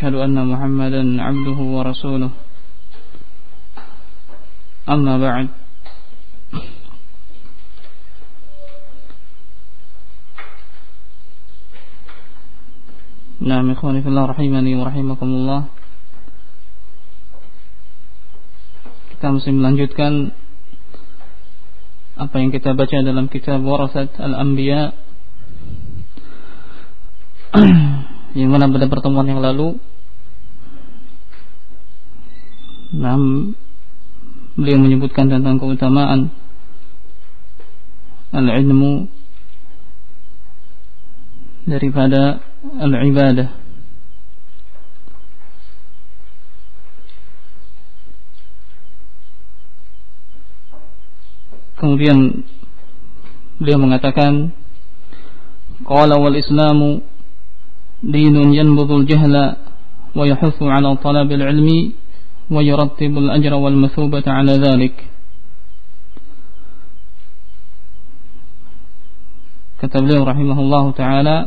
وأشهد أن محمدا عبده ورسوله أما بعد نعم إخواني في الله رحمني ورحمكم الله kita masih melanjutkan apa yang kita baca dalam kitab Warasat Al-Anbiya yang mana pada pertemuan yang lalu Nam beliau menyebutkan tentang keutamaan al-ilmu daripada al-ibadah. Kemudian beliau mengatakan qala wal islamu dinun yanbudul jahla wa yahuthu ala talabil ilmi yurattibul ajra wal mathubata ala dhalik kata beliau rahimahullah taala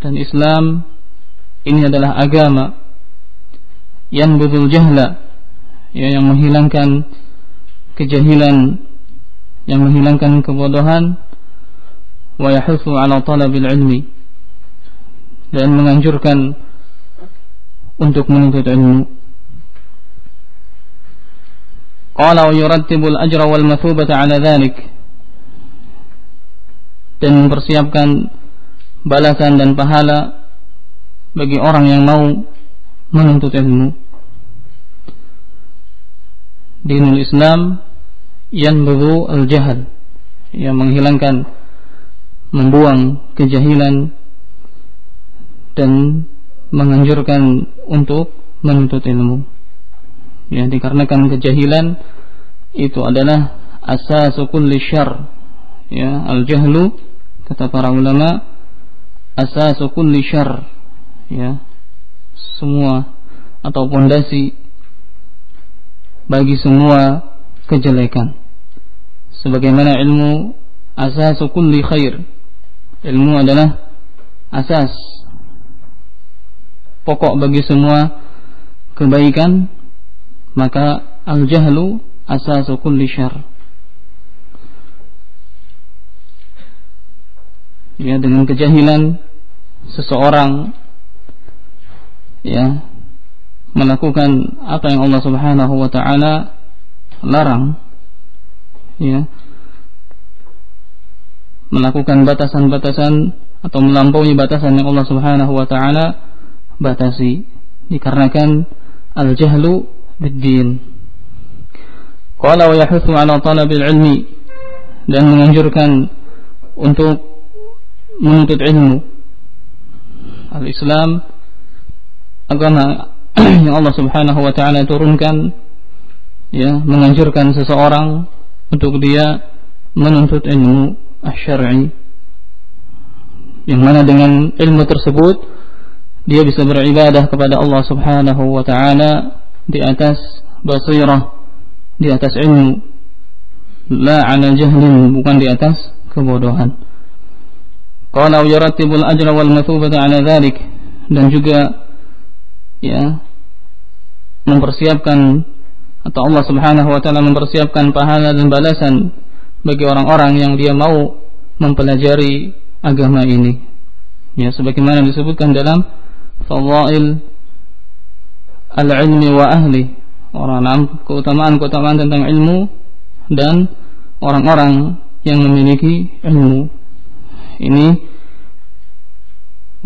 dan Islam ini adalah agama yang budul jahla ya, yang menghilangkan kejahilan yang menghilangkan kebodohan wa yahutsu ala talabil ilmi dan menganjurkan untuk menuntut ilmu. Qala wa yurattibul ajra wal mathubata ala dhalik. Dan mempersiapkan balasan dan pahala bagi orang yang mau menuntut ilmu. Dinul Islam yanbughu al-jahal. Yang menghilangkan membuang kejahilan dan menganjurkan untuk menuntut ilmu. Ya dikarenakan kejahilan itu adalah asasu kulli syar ya al-jahlu kata para ulama asasu kulli syar ya semua atau pondasi bagi semua kejelekan. Sebagaimana ilmu asas kulli khair. Ilmu adalah asas pokok bagi semua kebaikan maka al-jahlu asas kulli syar ya dengan kejahilan seseorang ya melakukan apa yang Allah Subhanahu wa taala larang ya melakukan batasan-batasan atau melampaui batasan yang Allah Subhanahu wa taala batasi dikarenakan al-jahlu bid-din. Wa yahutsu ala talabil ilmi dan menganjurkan untuk menuntut ilmu. Al-Islam agama yang Allah Subhanahu wa taala turunkan ya menganjurkan seseorang untuk dia menuntut ilmu syar'i yang mana dengan ilmu tersebut dia bisa beribadah kepada Allah Subhanahu wa taala di atas basirah di atas ilmu. La ala jahlin bukan di atas kebodohan. Qala yurattibul ajra wal mathubata ala dhalik. Dan juga ya mempersiapkan atau Allah Subhanahu wa taala mempersiapkan pahala dan balasan bagi orang-orang yang dia mau mempelajari agama ini. Ya, sebagaimana disebutkan dalam Fadhail al-ilmi wa ahli. Orang keutamaan-keutamaan tentang ilmu dan orang-orang yang memiliki ilmu. Ini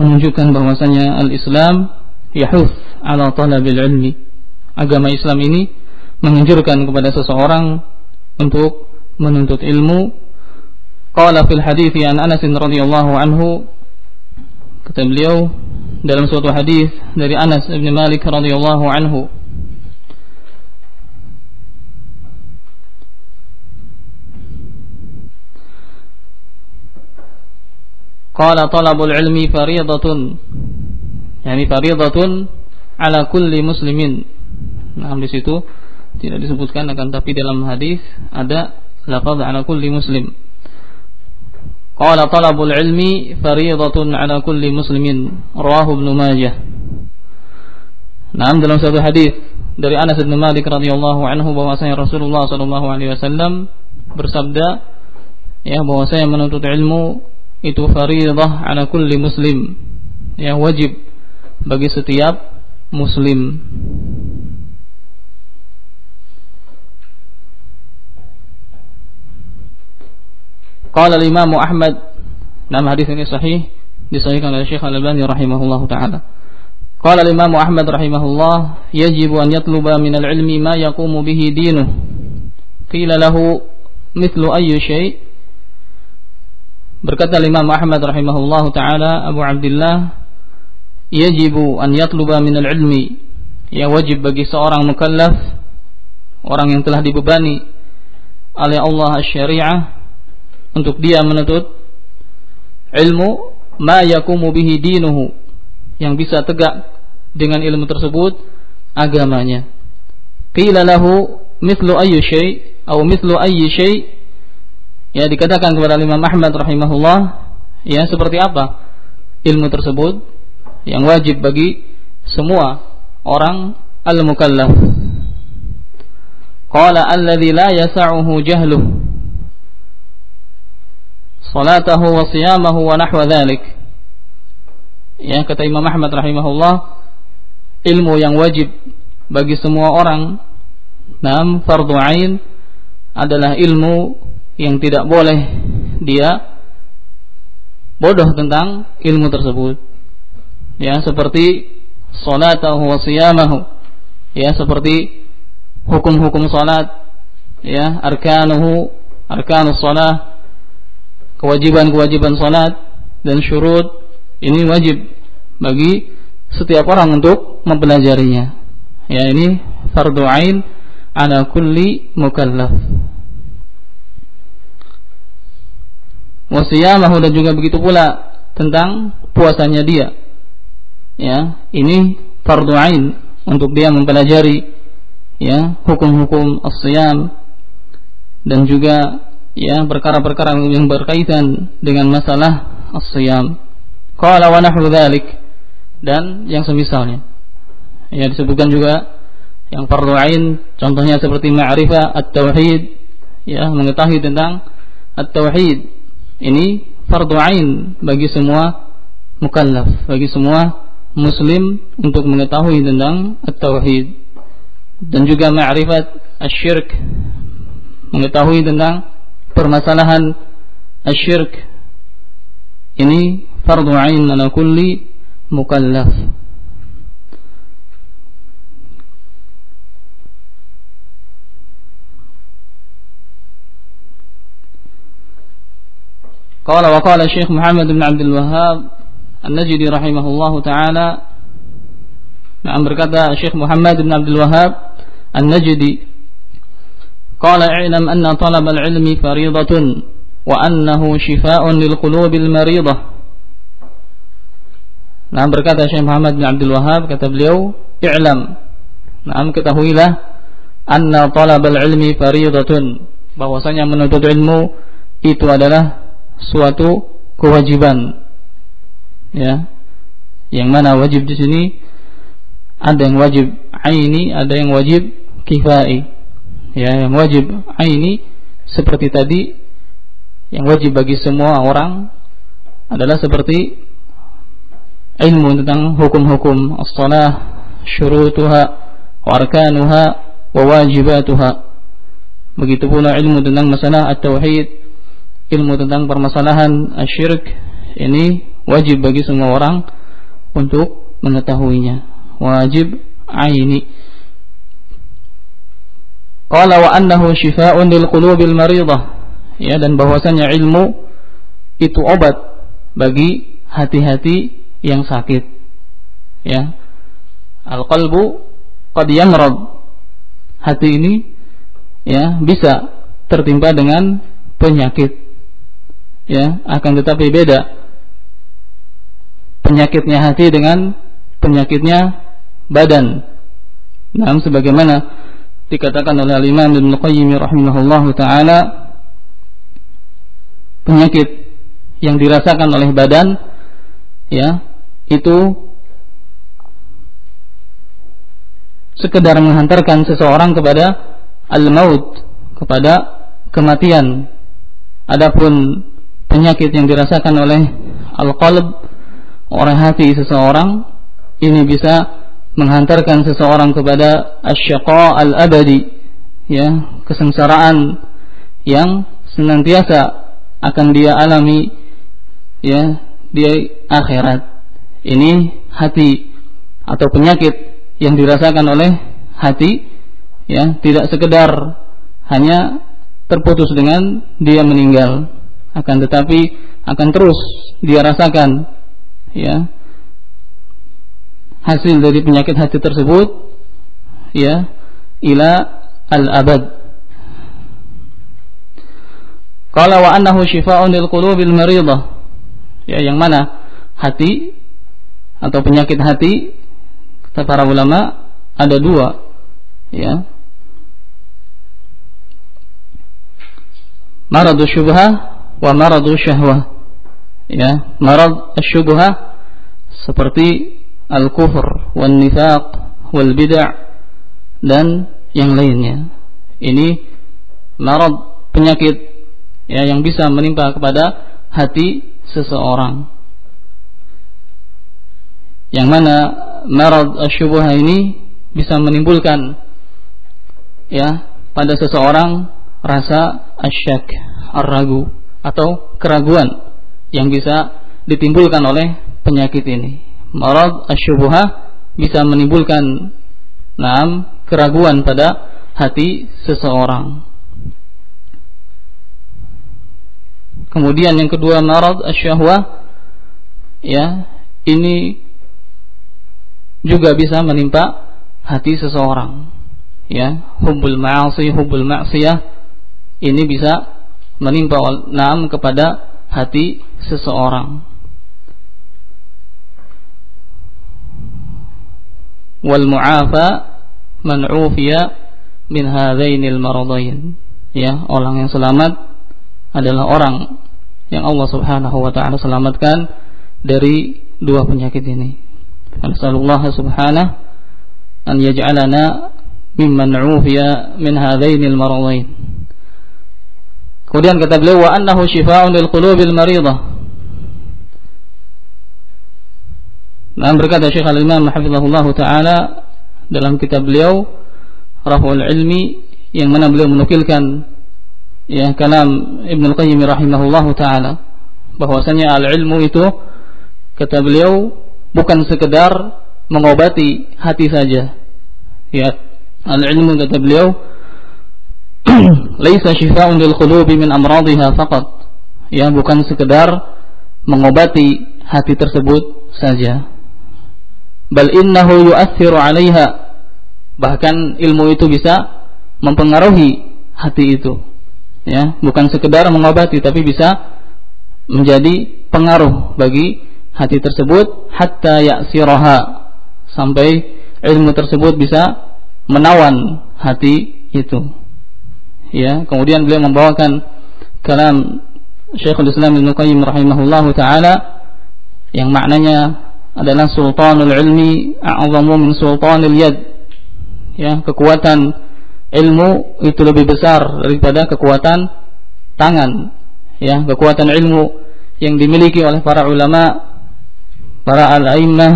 menunjukkan bahwasanya al-Islam yahuth ala talabil ilmi. Agama Islam ini menganjurkan kepada seseorang untuk menuntut ilmu. Qala fil hadithi an Anas radhiyallahu anhu kata beliau dalam suatu hadis dari Anas bin Malik radhiyallahu anhu Qala talabul ilmi fariidatun يعني فريضة ala kulli muslimin. Nah, di situ tidak disebutkan akan tapi dalam hadis ada lafaz ala kulli muslim qala talabul ilmi fariidatun ala kulli muslimin. Rawahu ibnu majah. Nah, dalam satu hadis dari Anas bin Malik radhiyallahu anhu bahwasanya Rasulullah sallallahu alaihi wasallam bersabda ya bahwasanya menuntut ilmu itu fariidah ala kulli muslim. Ya wajib bagi setiap muslim Qala al-Imam Ahmad nama hadis ini sahih disahihkan oleh Syekh Al-Albani rahimahullahu taala. Qala al-Imam Ahmad rahimahullah yajib an yatluba min al-ilmi ma yaqumu bihi dinuh. Qila lahu mithlu ayyi syai' Berkata Imam Ahmad rahimahullahu taala Abu Abdullah yajibu an yatluba min al-ilmi ya wajib bagi seorang mukallaf orang yang telah dibebani oleh Allah syariah untuk dia menuntut ilmu ma yakumu bihi dinuhu yang bisa tegak dengan ilmu tersebut agamanya. Qila lahu mithlu ayyi syai' atau mithlu ayyi syai' ya dikatakan kepada Imam Ahmad rahimahullah ya seperti apa ilmu tersebut yang wajib bagi semua orang al-mukallaf. Qala alladhi la yasa'uhu jahluh salatahu wa siyamahu wa nahwa dhalik. Ya, kata Imam Ahmad rahimahullah, ilmu yang wajib bagi semua orang nam fardu ain adalah ilmu yang tidak boleh dia bodoh tentang ilmu tersebut. Ya, seperti salatahu wa siyamahu. Ya, seperti hukum-hukum salat, ya, arkanuhu, arkanus salat kewajiban-kewajiban salat dan syurut ini wajib bagi setiap orang untuk mempelajarinya. Ya ini fardu ain ala kulli mukallaf. Wasiyamahu dan juga begitu pula tentang puasanya dia. Ya, ini fardu ain untuk dia mempelajari ya hukum-hukum as-siyam dan juga ya perkara-perkara yang berkaitan dengan masalah as-siyam. Qala wa dan yang semisalnya. Ya disebutkan juga yang fardu ain contohnya seperti ma'rifah at-tauhid ya mengetahui tentang at-tauhid. Ini fardu ain bagi semua mukallaf, bagi semua muslim untuk mengetahui tentang at-tauhid dan juga ma'rifat asy-syirk mengetahui tentang permasalahan asyirk ini fardu ain ala kulli mukallaf قال وقال الشيخ محمد بن عبد الوهاب النجدي رحمه الله تعالى نعم berkata Syekh Muhammad bin Abdul Wahab An-Najdi قال اعلم أن طلب العلم فريضة وأنه شفاء للقلوب المريضة نعم بركاته الشيخ محمد بن عبد الوهاب كتب له اعلم نعم كتبه إلى أن طلب العلم فريضة bahwasanya menuntut ilmu itu adalah suatu kewajiban ya yang mana wajib di sini ada yang wajib aini ada yang wajib kifai ya yang wajib aini seperti tadi yang wajib bagi semua orang adalah seperti ilmu tentang hukum-hukum as-salah, syurutuha, warkanuha, wa wajibatuha. Begitu pula ilmu tentang masalah at-tauhid, ilmu tentang permasalahan asyirk ini wajib bagi semua orang untuk mengetahuinya. Wajib aini. Qala wa annahu shifaa'un lil qulubil maridah. Ya dan bahwasanya ilmu itu obat bagi hati-hati yang sakit. Ya. Al-qalbu qad yamrad. Hati ini ya bisa tertimpa dengan penyakit. Ya, akan tetapi beda penyakitnya hati dengan penyakitnya badan. Nah, sebagaimana dikatakan oleh Al-Imam Ibnu Qayyim rahimahullahu taala penyakit yang dirasakan oleh badan ya itu sekedar menghantarkan seseorang kepada al-maut kepada kematian. Adapun penyakit yang dirasakan oleh al-qalb oleh hati seseorang ini bisa menghantarkan seseorang kepada asyaqa al-abadi ya kesengsaraan yang senantiasa akan dia alami ya di akhirat. Ini hati atau penyakit yang dirasakan oleh hati ya tidak sekedar hanya terputus dengan dia meninggal akan tetapi akan terus dia rasakan ya hasil dari penyakit hati tersebut ya ila al-abad. Qala wa annahu shifaa'un lil qulubil maridah ya yang mana hati atau penyakit hati kata para ulama ada dua ya. Maradu syubhah wa maradu syahwah. Ya marad syubhah seperti al-kufr wal nifaq wal bid'ah dan yang lainnya. Ini marad penyakit ya yang bisa menimpa kepada hati seseorang. Yang mana marad asyubah ini bisa menimbulkan ya pada seseorang rasa asyak, ar-ragu atau keraguan yang bisa ditimbulkan oleh penyakit ini marad asyubuhah bisa menimbulkan enam keraguan pada hati seseorang. Kemudian yang kedua marad asyahwah ya ini juga bisa menimpa hati seseorang. Ya, hubbul ma'asi, hubbul ma'siyah ini bisa menimpa enam kepada hati seseorang. Wal mu'afa man ufiya min hadainil maradain ya orang yang selamat adalah orang yang Allah Subhanahu wa taala selamatkan dari dua penyakit ini. Nasallallahu subhanahu an yaj'alana mimman ufiya min hadainil maradain. Kemudian kata beliau wa annahu shifaa'un lil qulubil maridah Nah berkata Syekh Al-Imam Hafizahullah Ta'ala dalam kitab beliau Raful Ilmi yang mana beliau menukilkan ya kalam Ibn Al-Qayyim rahimahullah ta'ala. Bahwasanya al-ilmu itu kata beliau bukan sekedar mengobati hati saja. Ya al-ilmu kata beliau laisa syifa'un lil qulubi min amradiha faqat. Ya bukan sekedar mengobati hati tersebut saja bal innahu yu'athiru 'alaiha. Bahkan ilmu itu bisa mempengaruhi hati itu. Ya bukan sekedar mengobati tapi bisa menjadi pengaruh bagi hati tersebut. Hatta ya'siraha. Sampai ilmu tersebut bisa menawan hati itu. Ya kemudian beliau membawakan kalam Syekhul Islam Ibnu Qayyim rahimahullahu taala yang maknanya adalah sultanul ilmi a'zamu min sultanil yad. Ya kekuatan ilmu itu lebih besar daripada kekuatan tangan. Ya kekuatan ilmu yang dimiliki oleh para ulama para al-a'immah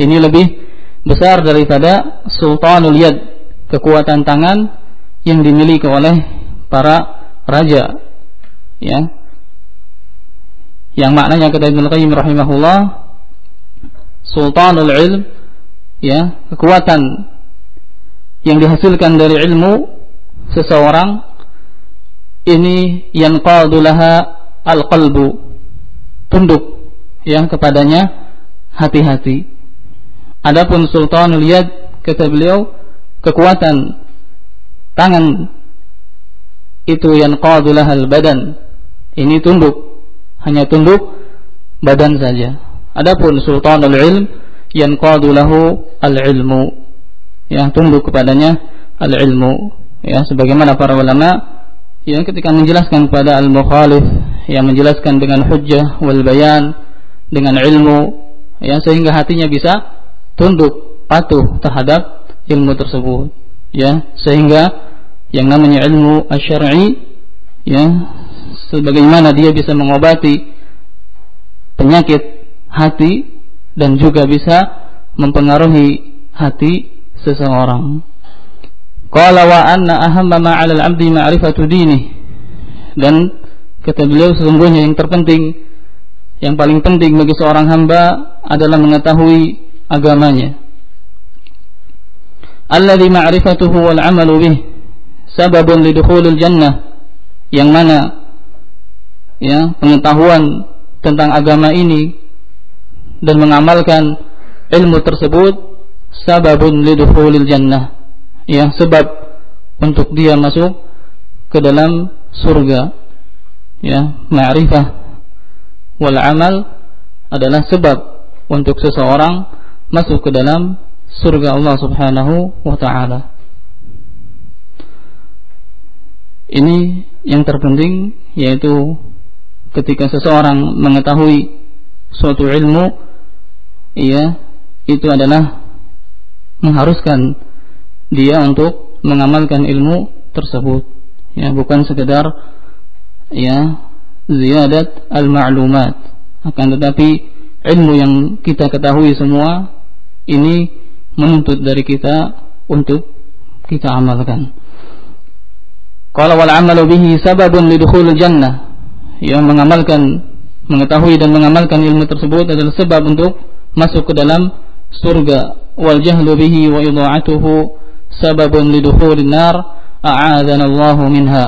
ini lebih besar daripada sultanul yad kekuatan tangan yang dimiliki oleh para raja. Ya. Yang maknanya kata Ibnu Qayyim rahimahullah sultanul ilm ya kekuatan yang dihasilkan dari ilmu seseorang ini yang qadulaha al-qalbu tunduk yang kepadanya hati-hati. Adapun sultanul yad kata beliau kekuatan tangan itu yang qadulaha al-badan. Ini tunduk hanya tunduk badan saja Adapun sultanul ilm yanqadu lahu al-ilmu. Yang tunduk kepadanya al-ilmu. Ya sebagaimana para ulama yang ketika menjelaskan kepada al-mukhalif yang menjelaskan dengan hujjah wal bayan dengan ilmu ya sehingga hatinya bisa tunduk patuh terhadap ilmu tersebut. Ya sehingga yang namanya ilmu asy-syar'i ya sebagaimana dia bisa mengobati penyakit hati dan juga bisa mempengaruhi hati seseorang. Qala wa anna ahamma ma 'ala al-'abdi ma'rifatu dinih. Dan kata beliau sesungguhnya yang terpenting yang paling penting bagi seorang hamba adalah mengetahui agamanya. Alladhi ma'rifatuhu wal 'amalu bih sababun lidukhulil jannah yang mana ya pengetahuan tentang agama ini dan mengamalkan ilmu tersebut sababun lidukhulil jannah ya sebab untuk dia masuk ke dalam surga. Ya ma'rifah wal amal adalah sebab untuk seseorang masuk ke dalam surga Allah Subhanahu wa taala. Ini yang terpenting yaitu ketika seseorang mengetahui suatu ilmu ya itu adalah mengharuskan dia untuk mengamalkan ilmu tersebut. Ya bukan sekedar ya ziyadat al-ma'lumat. Akan tetapi ilmu yang kita ketahui semua ini menuntut dari kita untuk kita amalkan. Qala wal 'amalu bihi sababun lidukhul jannah. Yang mengamalkan mengetahui dan mengamalkan ilmu tersebut adalah sebab untuk masuk ke dalam surga. Wal jahlu bihi wa idha'atuhu sababun lidukhulin nar a'adzana Allah minha.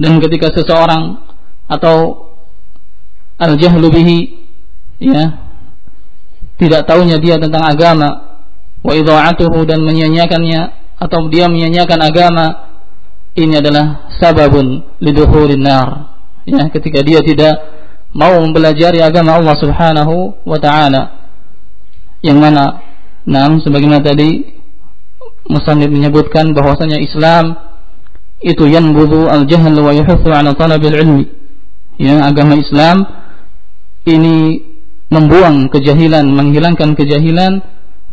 Dan ketika seseorang atau al jahlu bihi ya tidak tahunya dia tentang agama wa idha'atuhu dan menyia-nyiakannya atau dia menyia-nyiakan agama ini adalah sababun lidukhulin nar. Ya ketika dia tidak mau mempelajari agama Allah Subhanahu wa taala. Yang mana? Nam sebagaimana tadi Musannif menyebutkan bahwasanya Islam itu yanbudhu al-jahl wa yuhithu ala talabil ilmi. Ya agama Islam ini membuang kejahilan menghilangkan kejahilan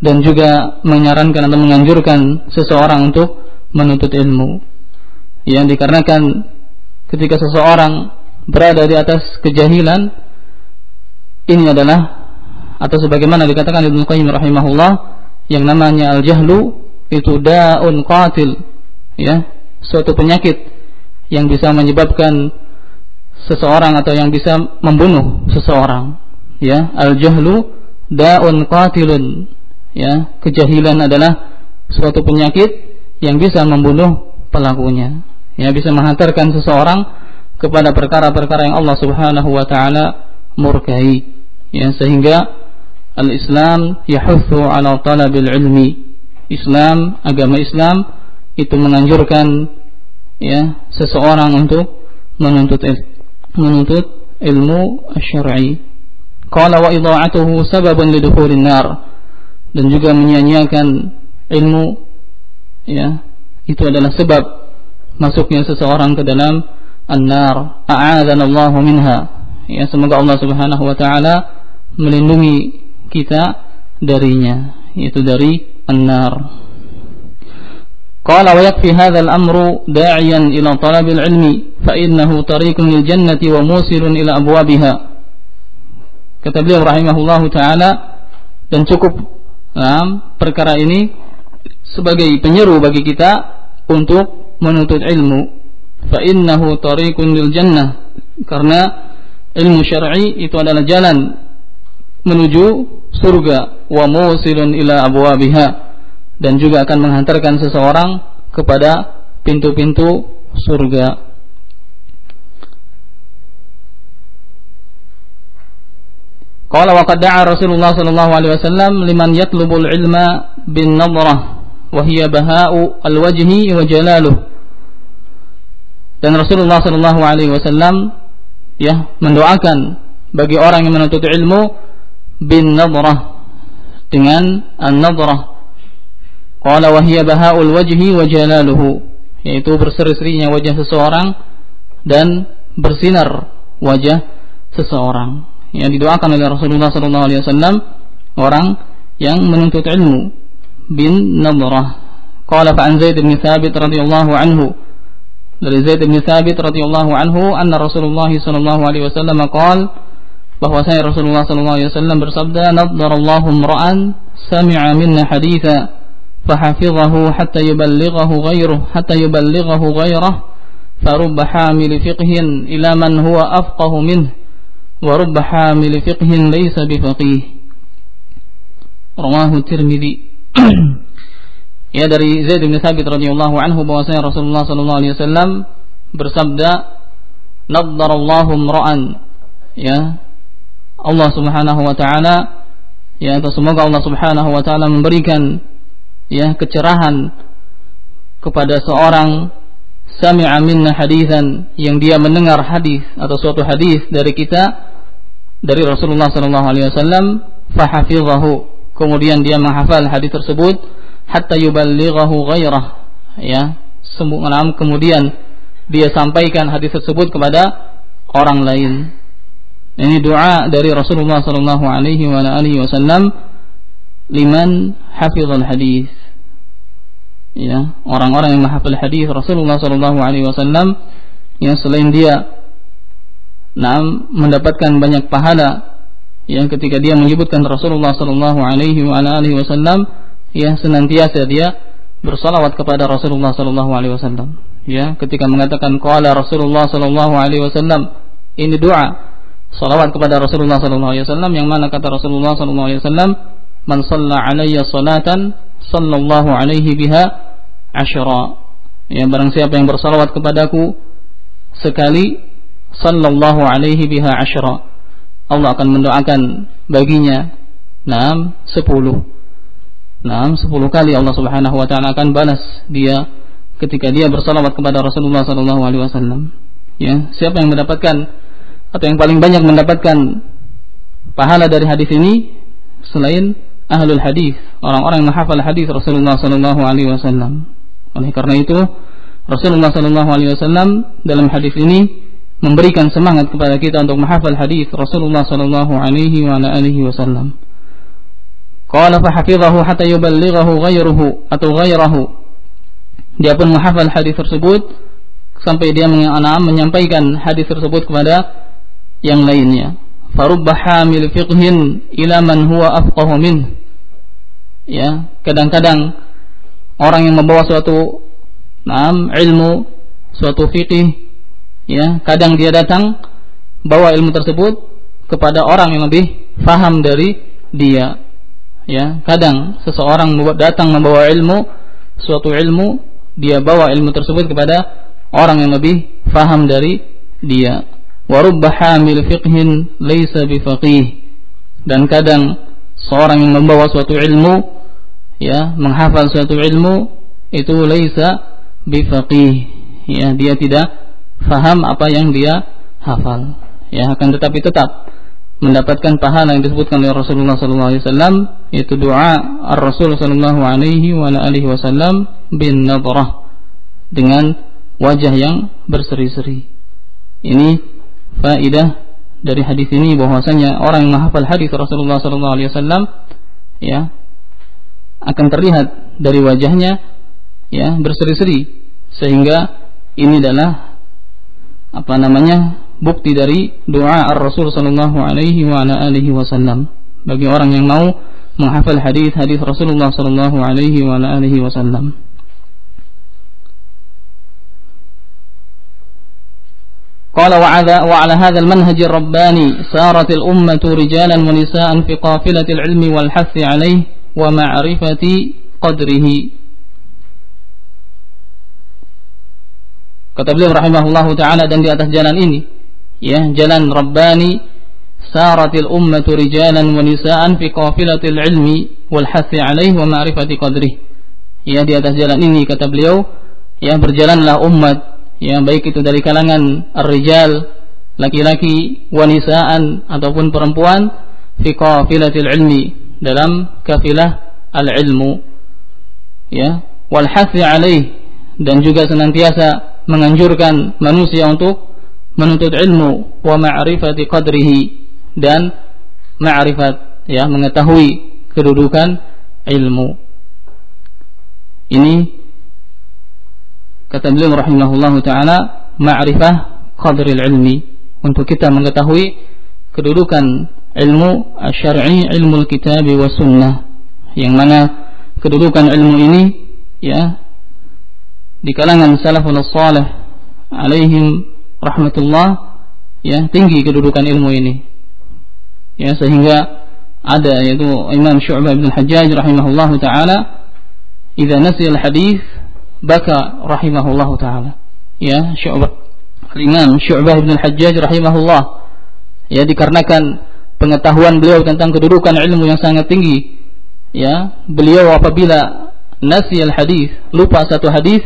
dan juga menyarankan atau menganjurkan seseorang untuk menuntut ilmu. Yang dikarenakan ketika seseorang berada di atas kejahilan ini adalah atau sebagaimana dikatakan Ibnu Qayyim rahimahullah yang namanya al-jahlu itu daun qatil ya suatu penyakit yang bisa menyebabkan seseorang atau yang bisa membunuh seseorang ya. Al-jahlu daun qatilun ya. Kejahilan adalah suatu penyakit yang bisa membunuh pelakunya ya. Bisa menghantarkan seseorang kepada perkara-perkara yang Allah Subhanahu wa taala murkai. Ya sehingga al-Islam yahutsu ala talabil ilmi. Islam agama Islam itu menganjurkan ya seseorang untuk menuntut menuntut ilmu syar'i. Qala wa idha'atuhu sababan lidukhulin nar. Dan juga menyia-nyiakan ilmu ya itu adalah sebab masuknya seseorang ke dalam an-nar a'adzana Allah minha ya semoga Allah Subhanahu wa taala melindungi kita darinya yaitu dari an-nar قال ويكفي هذا الأمر داعيا إلى طلب العلم فإنه طريق للجنة وموصل إلى أبوابها kata beliau rahimahullahu taala dan cukup nah, perkara ini sebagai penyeru bagi kita untuk menuntut ilmu fa innahu tariqun lil jannah karena ilmu syar'i itu adalah jalan menuju surga. Wa musilun ila abwabiha. Dan juga akan menghantarkan seseorang kepada pintu-pintu surga. Qala wa qad da'a Rasulullah sallallahu alaihi wasallam liman yatlubul ilma bin nadrah wa hiya baha'u al-wajhi wa jalaluh dan Rasulullah Shallallahu Alaihi Wasallam ya mendoakan bagi orang yang menuntut ilmu bin nadrah dengan an nadrah Qala wa hiya bahaul wajhi wa jalaluhu yaitu berseri-serinya wajah seseorang dan bersinar wajah seseorang. Yang didoakan oleh Rasulullah sallallahu alaihi wasallam orang yang menuntut ilmu bin nadrah. Qala fa an Zaid bin Thabit radhiyallahu anhu dari Zaid bin Thabit radhiyallahu anhu anna Rasulullah sallallahu alaihi wasallam qala bahwasanya Rasulullah sallallahu alaihi wasallam bersabda nadarallahu imra'an sami'a minna haditha فحفظه حتى يبلغه غيره حتى يبلغه غيره فرب حامل فقه إلى من هو أفقه منه ورب حامل فقه ليس بفقيه رواه الترمذي ya dari Zaid bin Thabit radhiyallahu anhu bahwasanya Rasulullah sallallahu alaihi wasallam bersabda naddarallahu imra'an. Ya Allah Subhanahu wa taala ya atau semoga Allah Subhanahu wa taala memberikan ya kecerahan kepada seorang sami'a minna hadithan yang dia mendengar hadis atau suatu hadis dari kita dari Rasulullah sallallahu alaihi wasallam fahafizahu kemudian dia menghafal hadis tersebut hatta yuballighahu ghairah ya sembunyi kemudian dia sampaikan hadis tersebut kepada orang lain. Ini doa dari Rasulullah sallallahu alaihi wasallam liman hafizal hadis. Ya orang-orang yang menghafal hadis Rasulullah sallallahu alaihi wasallam yang selain dia nah, mendapatkan banyak pahala. Yang ketika dia menyebutkan Rasulullah sallallahu alaihi wasallam ya senantiasa dia bersalawat kepada Rasulullah sallallahu alaihi wasallam. Ya ketika mengatakan kuala Rasulullah sallallahu alaihi wasallam ini doa salawat kepada Rasulullah sallallahu alaihi wasallam yang mana kata Rasulullah sallallahu alaihi wasallam man salla alaiya salatan sallallahu alaihi biha asyara ya barang siapa yang bersalawat kepadaku sekali sallallahu alaihi biha asyara Allah akan mendoakan baginya 6 10 Nah, 10 kali Allah Subhanahu wa taala akan balas dia ketika dia bersalawat kepada Rasulullah sallallahu alaihi wasallam. Ya, siapa yang mendapatkan atau yang paling banyak mendapatkan pahala dari hadis ini selain ahlul hadis, orang-orang yang menghafal hadis Rasulullah sallallahu alaihi wasallam. Oleh karena itu, Rasulullah sallallahu alaihi wasallam dalam hadis ini memberikan semangat kepada kita untuk menghafal hadis Rasulullah sallallahu alaihi wasallam. Qala fahafidhahu hatta yuballighahu ghayruhu atau ghayrahu. Dia pun menghafal hadis tersebut sampai dia menyampaikan hadis tersebut kepada yang lainnya. Farubba hamil fiqhin ila man huwa afqahu min. Ya, kadang-kadang orang yang membawa suatu nam ilmu, suatu fikih, ya, kadang dia datang bawa ilmu tersebut kepada orang yang lebih faham dari dia. Ya, kadang seseorang datang membawa ilmu, suatu ilmu, dia bawa ilmu tersebut kepada orang yang lebih faham dari dia. Warubba hamil fiqhin laysa bifaqih. Dan kadang seorang yang membawa suatu ilmu ya menghafal suatu ilmu itu laisa bifaqih ya dia tidak faham apa yang dia hafal ya akan tetapi tetap mendapatkan pahala yang disebutkan oleh Rasulullah sallallahu alaihi wasallam yaitu doa Ar-Rasul sallallahu alaihi wa alihi wasallam bin nadrah dengan wajah yang berseri-seri. Ini faidah dari hadis ini bahwasanya orang yang menghafal hadis Rasulullah sallallahu alaihi wasallam ya akan terlihat dari wajahnya ya berseri-seri sehingga ini adalah apa namanya bukti dari doa Ar-Rasul sallallahu alaihi wa ala alihi wasallam bagi orang yang mau menghafal hadis-hadis Rasulullah sallallahu alaihi wa ala alihi wasallam. قال وعلى, وعلى هذا المنهج الرباني سارت الأمة رجالا ونساء في قافلة العلم والحث عليه wa ma'rifati qadrihi kata beliau rahimahullahu taala dan di atas jalan ini ya jalan rabbani saratil ummatu rijalan wa nisaan fi qafilatil ilmi wal hathi alaihi wa ma'rifati qadrihi ya di atas jalan ini kata beliau ya berjalanlah umat ya baik itu dari kalangan ar-rijal laki-laki wanisaan ataupun perempuan fi qafilatil ilmi dalam kafilah al-ilmu. Ya wal hathi alaih dan juga senantiasa menganjurkan manusia untuk menuntut ilmu wa ma'rifati qadrihi dan ma'rifat ya mengetahui kedudukan ilmu. Ini kata beliau rahimahullah taala ma'rifah qadril ilmi. Untuk kita mengetahui kedudukan ilmu syar'i ilmu kitab wa sunnah. Yang mana kedudukan ilmu ini ya di kalangan salafun salih alaihim rahmatullah ya tinggi kedudukan ilmu ini. Ya sehingga ada yaitu Imam Syu'bah bin Hajjaj rahimahullah taala idza nasiya al-hadis baka rahimahullah taala. Ya Syu'bah Imam Syu'bah bin Hajjaj rahimahullah ya dikarenakan pengetahuan beliau tentang kedudukan ilmu yang sangat tinggi. Ya beliau apabila nasi al hadis lupa satu hadis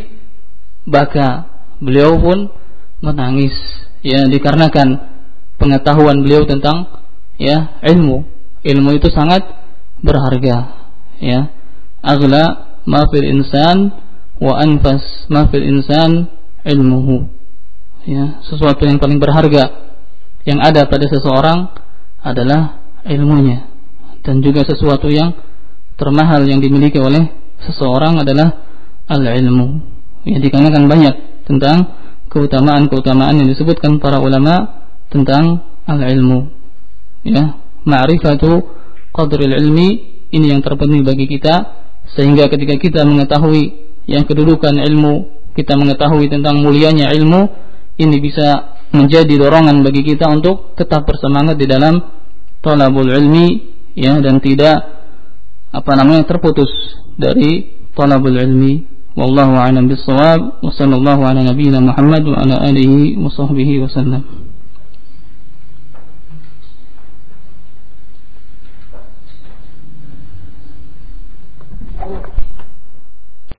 maka beliau pun menangis. Ya dikarenakan pengetahuan beliau tentang ya ilmu. Ilmu itu sangat berharga. Ya agla ma fil insan wa anfas ma fil insan ilmuhu. Ya sesuatu yang paling berharga yang ada pada seseorang adalah ilmunya. Dan juga sesuatu yang termahal yang dimiliki oleh seseorang adalah al-ilmu. Ya dikarenakan banyak tentang keutamaan-keutamaan yang disebutkan para ulama tentang al-ilmu. Ya, ma'rifatu qadril ilmi ini yang terpenting bagi kita sehingga ketika kita mengetahui yang kedudukan ilmu, kita mengetahui tentang mulianya ilmu, ini bisa menjadi dorongan bagi kita untuk tetap bersemangat di dalam talabul ilmi ya dan tidak apa namanya terputus dari talabul ilmi والله أعلم بالصواب وصلى الله على نبينا محمد وعلى آله وصحبه وسلم.